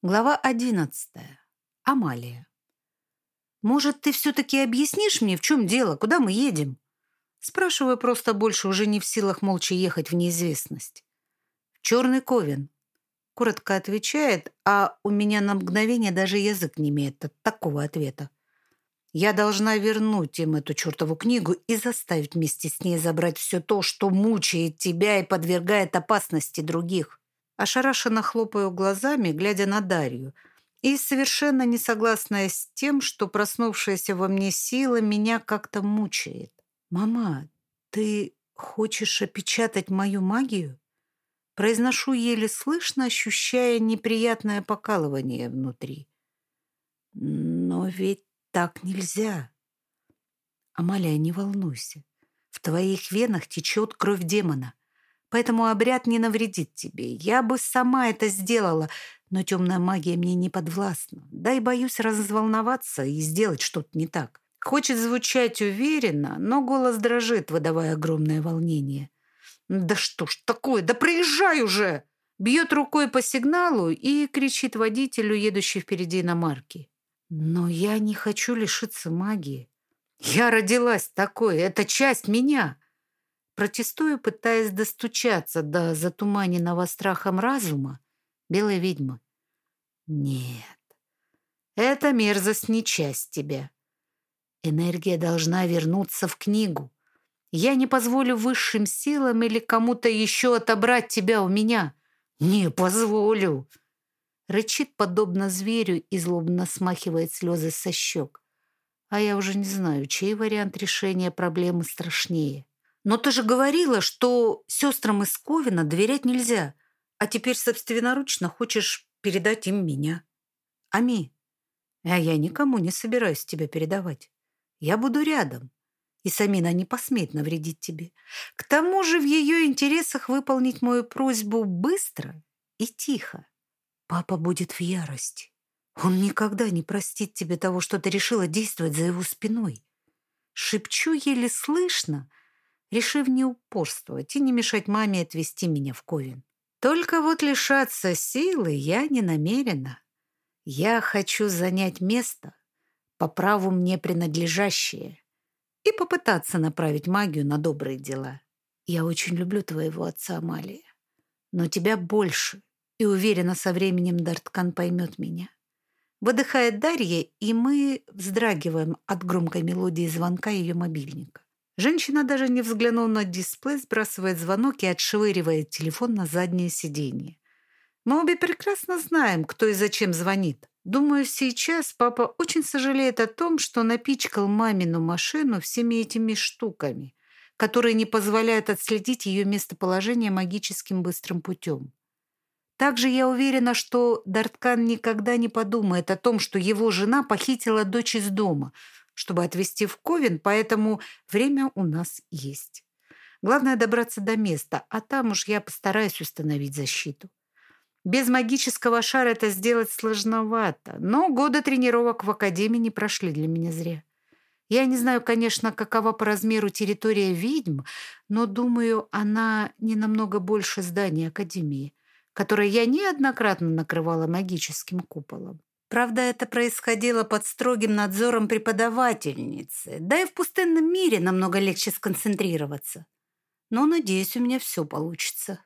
Глава одиннадцатая. Амалия. «Может, ты все-таки объяснишь мне, в чем дело, куда мы едем?» Спрашиваю просто больше, уже не в силах молча ехать в неизвестность. «В Черный Ковен», — коротко отвечает, а у меня на мгновение даже язык не имеет от такого ответа. Я должна вернуть им эту чертову книгу и заставить вместе с ней забрать все то, что мучает тебя и подвергает опасности других. Ошарашенно хлопаю глазами, глядя на Дарью, и совершенно не согласная с тем, что проснувшаяся во мне сила меня как-то мучает. «Мама, ты хочешь опечатать мою магию?» Произношу еле слышно, ощущая неприятное покалывание внутри. «Но ведь так нельзя!» «Амалия, не волнуйся. В твоих венах течет кровь демона поэтому обряд не навредит тебе. Я бы сама это сделала, но темная магия мне не подвластна. Да и боюсь разволноваться и сделать что-то не так. Хочет звучать уверенно, но голос дрожит, выдавая огромное волнение. «Да что ж такое? Да проезжай уже!» Бьет рукой по сигналу и кричит водителю, едущей впереди иномарки. «Но я не хочу лишиться магии. Я родилась такой, это часть меня. Протестую, пытаясь достучаться до затуманенного страхом разума белой ведьмы. Нет, эта мерзость не часть тебя. Энергия должна вернуться в книгу. Я не позволю высшим силам или кому-то еще отобрать тебя у меня. Не позволю. Рычит подобно зверю и злобно смахивает слезы со щек. А я уже не знаю, чей вариант решения проблемы страшнее. Но ты же говорила, что сестрам из Ковина доверять нельзя, а теперь собственноручно хочешь передать им меня. Ами, а я никому не собираюсь тебя передавать. Я буду рядом, и Самина не посмеет навредить тебе. К тому же в ее интересах выполнить мою просьбу быстро и тихо. Папа будет в ярости. Он никогда не простит тебе того, что ты решила действовать за его спиной. Шепчу еле слышно, решив не упорствовать и не мешать маме отвезти меня в Ковен. Только вот лишаться силы я не намерена. Я хочу занять место, по праву мне принадлежащее, и попытаться направить магию на добрые дела. Я очень люблю твоего отца, Амалия, но тебя больше, и уверена, со временем Дарткан поймет меня. Выдыхает Дарья, и мы вздрагиваем от громкой мелодии звонка ее мобильника. Женщина даже не взглянула на дисплей, сбрасывает звонок и отшвыривает телефон на заднее сиденье. Мы обе прекрасно знаем, кто и зачем звонит. Думаю, сейчас папа очень сожалеет о том, что напичкал мамину машину всеми этими штуками, которые не позволяют отследить ее местоположение магическим быстрым путем. Также я уверена, что Дарткан никогда не подумает о том, что его жена похитила дочь из дома – чтобы отвезти в Ковен, поэтому время у нас есть. Главное добраться до места, а там уж я постараюсь установить защиту. Без магического шара это сделать сложновато, но годы тренировок в Академии не прошли для меня зря. Я не знаю, конечно, какова по размеру территория ведьм, но, думаю, она не намного больше здания Академии, которое я неоднократно накрывала магическим куполом. Правда, это происходило под строгим надзором преподавательницы, да и в пустынном мире намного легче сконцентрироваться. Но, надеюсь, у меня все получится.